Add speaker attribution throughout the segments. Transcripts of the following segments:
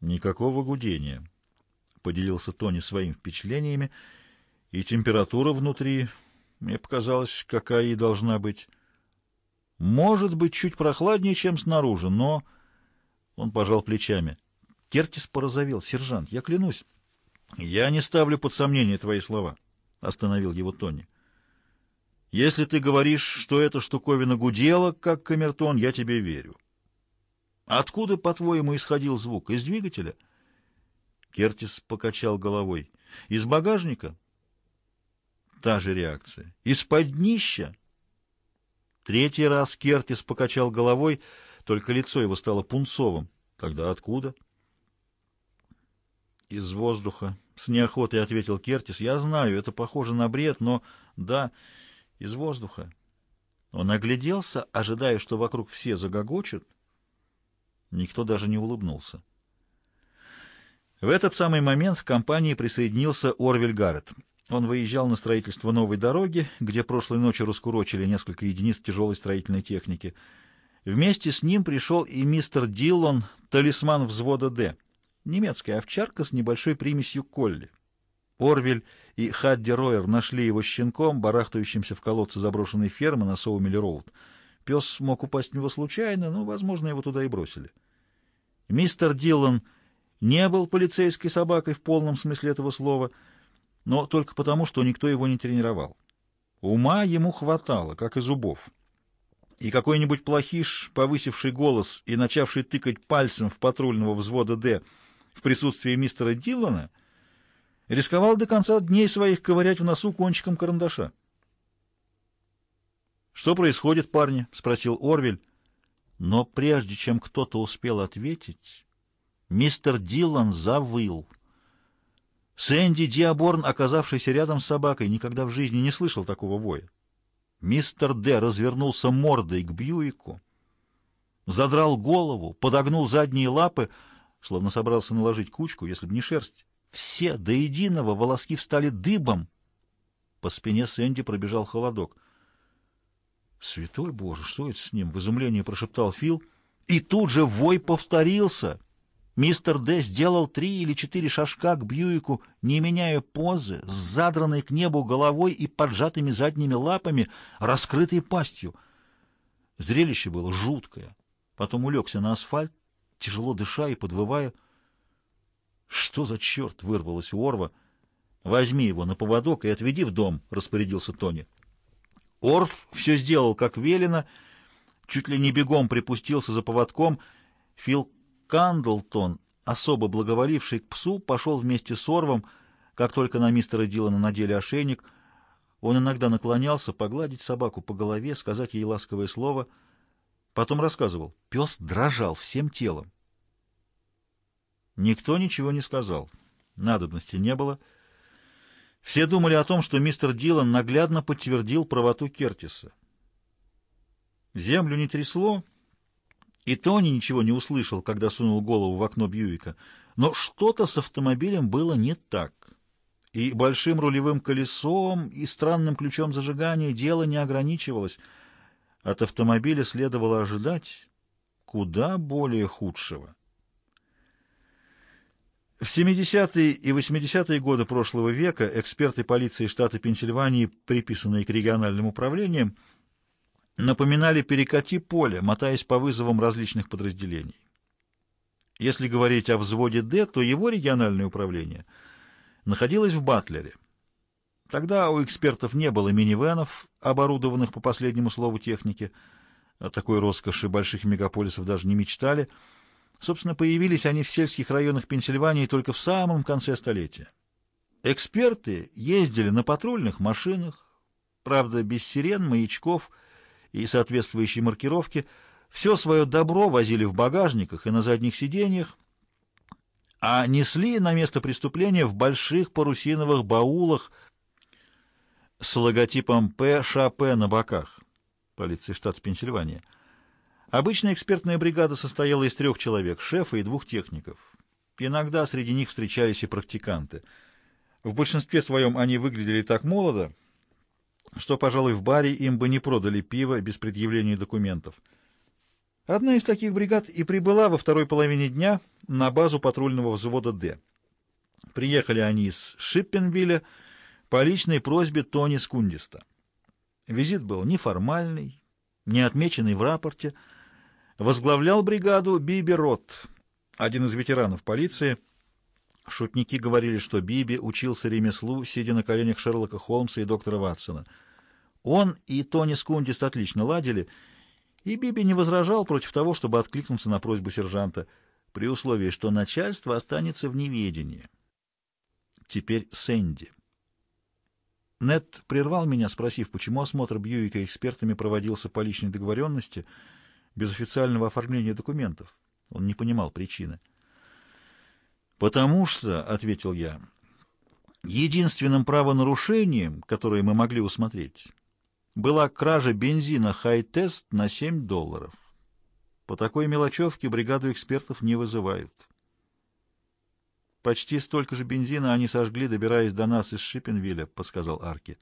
Speaker 1: Никакого гудения. Поделился Тони своими впечатлениями, и температура внутри, мне показалось, какая и должна быть. Может быть, чуть прохладнее, чем снаружи, но... Он пожал плечами. Кертис порозовел. «Сержант, я клянусь». «Я не ставлю под сомнение твои слова», — остановил его Тони. «Если ты говоришь, что эта штуковина гудела, как камертон, я тебе верю». «Откуда, по-твоему, исходил звук? Из двигателя?» Кертис покачал головой. «Из багажника?» Та же реакция. «Из-под днища?» Третий раз Кертис покачал головой, только лицо его стало пунцовым. Тогда откуда? Из воздуха. С неохотой ответил Кертис. Я знаю, это похоже на бред, но да, из воздуха. Он огляделся, ожидая, что вокруг все загогочут. Никто даже не улыбнулся. В этот самый момент к компании присоединился Орвель Гаррет. Он выезжал на строительство новой дороги, где прошлой ночью раскурочили несколько единиц тяжелой строительной техники. Вместе с ним пришел и мистер Диллон, талисман взвода «Д», немецкая овчарка с небольшой примесью колли. Орвель и Хадди Ройер нашли его щенком, барахтающимся в колодце заброшенной фермы на Соумелли-Роуд. Пес мог упасть в него случайно, но, возможно, его туда и бросили. Мистер Диллон не был полицейской собакой в полном смысле этого слова — но только потому, что никто его не тренировал. Ума ему хватало, как и зубов. И какой-нибудь плохиш, повысивший голос и начавший тыкать пальцем в патрульного взвода «Д» в присутствии мистера Дилана, рисковал до конца дней своих ковырять в носу кончиком карандаша. «Что происходит, парни?» — спросил Орвель. Но прежде чем кто-то успел ответить, мистер Дилан завыл — Сэнди Диаборн, оказавшийся рядом с собакой, никогда в жизни не слышал такого воя. Мистер Д. развернулся мордой к Бьюику, задрал голову, подогнул задние лапы, словно собрался наложить кучку, если бы не шерсть. Все до единого волоски встали дыбом. По спине Сэнди пробежал холодок. «Святой Боже, что это с ним?» — в изумлении прошептал Фил. И тут же вой повторился — Мистер Д. сделал три или четыре шажка к Бьюику, не меняя позы, с задранной к небу головой и поджатыми задними лапами, раскрытой пастью. Зрелище было жуткое. Потом улегся на асфальт, тяжело дыша и подвывая. «Что за черт?» — вырвалось у Орва. «Возьми его на поводок и отведи в дом», — распорядился Тони. Орф все сделал, как велено, чуть ли не бегом припустился за поводком. Фил Кандлтон, особо благоволивший к псу, пошел вместе с Орвом, как только на мистера Дилана надели ошейник. Он иногда наклонялся погладить собаку по голове, сказать ей ласковое слово. Потом рассказывал. Пес дрожал всем телом. Никто ничего не сказал. Надобности не было. Все думали о том, что мистер Дилан наглядно подтвердил правоту Кертиса. Землю не трясло, и Тони ничего не услышал, когда сунул голову в окно Бьюика. Но что-то с автомобилем было не так. И большим рулевым колесом, и странным ключом зажигания дело не ограничивалось. От автомобиля следовало ожидать куда более худшего. В 70-е и 80-е годы прошлого века эксперты полиции штата Пенсильвании, приписанные к региональным управлениям, напоминали перекати поле, мотаясь по вызовам различных подразделений. Если говорить о взводе «Д», то его региональное управление находилось в Батлере. Тогда у экспертов не было минивенов, оборудованных по последнему слову техники. О такой роскоши больших мегаполисов даже не мечтали. Собственно, появились они в сельских районах Пенсильвании только в самом конце столетия. Эксперты ездили на патрульных машинах, правда, без сирен, маячков и соответствующей маркировки, все свое добро возили в багажниках и на задних сиденьях, а несли на место преступления в больших парусиновых баулах с логотипом ПШП на боках. Полиция штата Пенсильвания. Обычная экспертная бригада состояла из трех человек, шефа и двух техников. Иногда среди них встречались и практиканты. В большинстве своем они выглядели так молодо, что, пожалуй, в баре им бы не продали пиво без предъявления документов. Одна из таких бригад и прибыла во второй половине дня на базу патрульного взвода «Д». Приехали они из Шиппенвилля по личной просьбе Тони Скундиста. Визит был неформальный, не отмеченный в рапорте. Возглавлял бригаду Биби Рот, один из ветеранов полиции. Шутники говорили, что Биби учился ремеслу, сидя на коленях Шерлока Холмса и доктора Ватсона. Он и Тони Скундист отлично ладили, и Биби не возражал против того, чтобы откликнуться на просьбу сержанта, при условии, что начальство останется в неведении. Теперь Сэнди. Нед прервал меня, спросив, почему осмотр Бьюика экспертами проводился по личной договоренности, без официального оформления документов. Он не понимал причины. «Потому что», — ответил я, — «единственным правонарушением, которое мы могли усмотреть, была кража бензина «Хай-тест» на 7 долларов. По такой мелочевке бригаду экспертов не вызывают». «Почти столько же бензина они сожгли, добираясь до нас из Шиппенвилля», — подсказал Арки.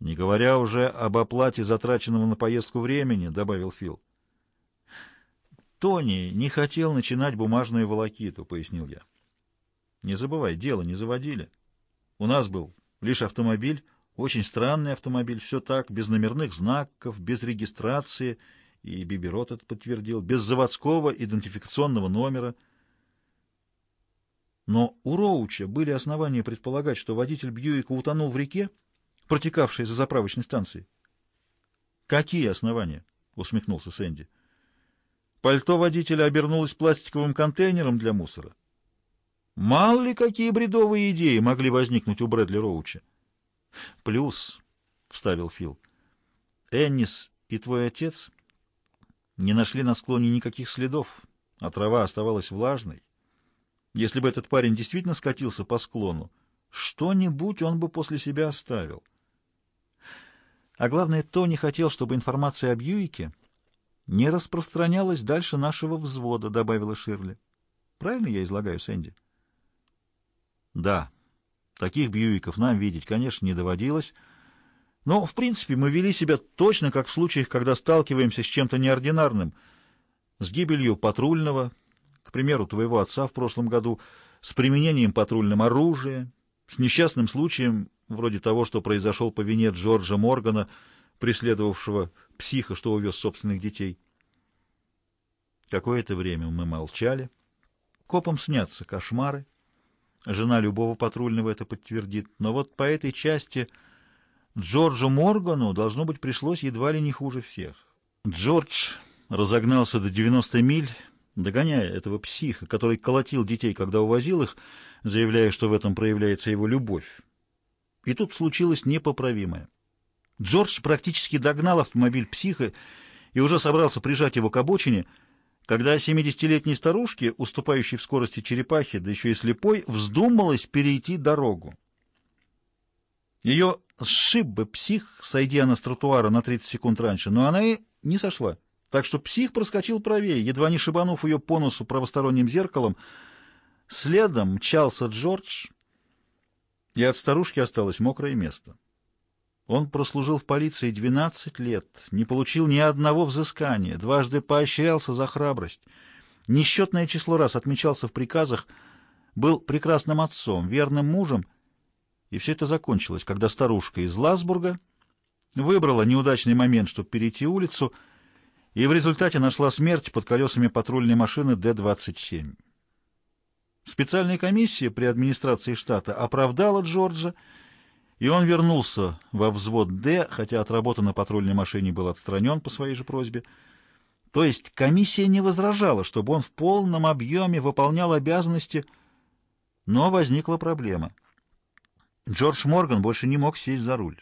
Speaker 1: «Не говоря уже об оплате затраченного на поездку времени», — добавил Фил. «Тони не хотел начинать бумажную волокиту», — пояснил я. «Не забывай, дело не заводили. У нас был лишь автомобиль, очень странный автомобиль, все так, без номерных знаков, без регистрации, и Биберот это подтвердил, без заводского идентификационного номера». Но у Роуча были основания предполагать, что водитель Бьюика утонул в реке, протекавшей за заправочной станцией. «Какие основания?» — усмехнулся Сэнди. «Пальто водителя обернулось пластиковым контейнером для мусора. Мало ли какие бредовые идеи могли возникнуть у Брэдли Роуча». «Плюс», — вставил Фил, — «Эннис и твой отец не нашли на склоне никаких следов, а трава оставалась влажной». Если бы этот парень действительно скатился по склону, что-нибудь он бы после себя оставил. А главное, Тони хотел, чтобы информация о Бьюике не распространялась дальше нашего взвода, добавила Ширли. Правильно я излагаю, Сэнди? Да, таких Бьюиков нам видеть, конечно, не доводилось, но, в принципе, мы вели себя точно как в случаях, когда сталкиваемся с чем-то неординарным, с гибелью патрульного, к примеру, твоего отца в прошлом году, с применением патрульным оружия, с несчастным случаем, вроде того, что произошел по вине Джорджа Моргана, преследовавшего психа, что увез собственных детей. Какое-то время мы молчали. Копам снятся кошмары. Жена любого патрульного это подтвердит. Но вот по этой части Джорджу Моргану, должно быть, пришлось едва ли не хуже всех. Джордж разогнался до 90 миль, догоняя этого психа, который колотил детей, когда увозил их, заявляя, что в этом проявляется его любовь. И тут случилось непоправимое. Джордж практически догнал автомобиль психа и уже собрался прижать его к обочине, когда 70-летней старушке, уступающей в скорости черепахи, да еще и слепой, вздумалось перейти дорогу. Ее сшиб бы псих, сойдя она с тротуара на 30 секунд раньше, но она и не сошла так что псих проскочил правее, едва не шибанув ее по носу правосторонним зеркалом. Следом мчался Джордж, и от старушки осталось мокрое место. Он прослужил в полиции 12 лет, не получил ни одного взыскания, дважды поощрялся за храбрость, несчетное число раз отмечался в приказах, был прекрасным отцом, верным мужем, и все это закончилось, когда старушка из Ласбурга выбрала неудачный момент, чтобы перейти улицу, и в результате нашла смерть под колесами патрульной машины Д-27. Специальная комиссия при администрации штата оправдала Джорджа, и он вернулся во взвод «Д», хотя от работы на патрульной машине был отстранен по своей же просьбе. То есть комиссия не возражала, чтобы он в полном объеме выполнял обязанности, но возникла проблема. Джордж Морган больше не мог сесть за руль.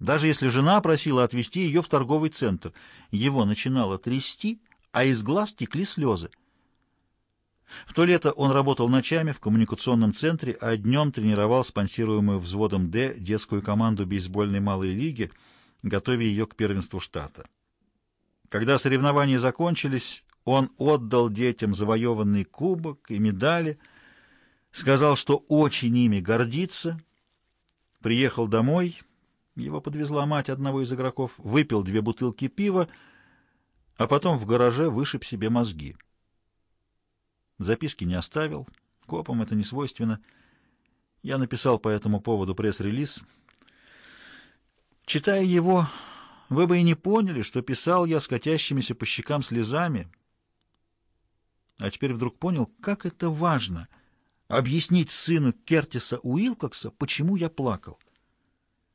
Speaker 1: Даже если жена просила отвезти ее в торговый центр, его начинало трясти, а из глаз текли слезы. В то лето он работал ночами в коммуникационном центре, а днем тренировал спонсируемую взводом «Д» детскую команду бейсбольной малой лиги, готовя ее к первенству штата. Когда соревнования закончились, он отдал детям завоеванный кубок и медали, сказал, что очень ими гордится, приехал домой его подвезла мать одного из игроков, выпил две бутылки пива, а потом в гараже вышиб себе мозги. Записки не оставил. Копам это не свойственно. Я написал по этому поводу пресс-релиз. Читая его, вы бы и не поняли, что писал я с катящимися по щекам слезами. А теперь вдруг понял, как это важно — объяснить сыну Кертиса Уилкокса, почему я плакал.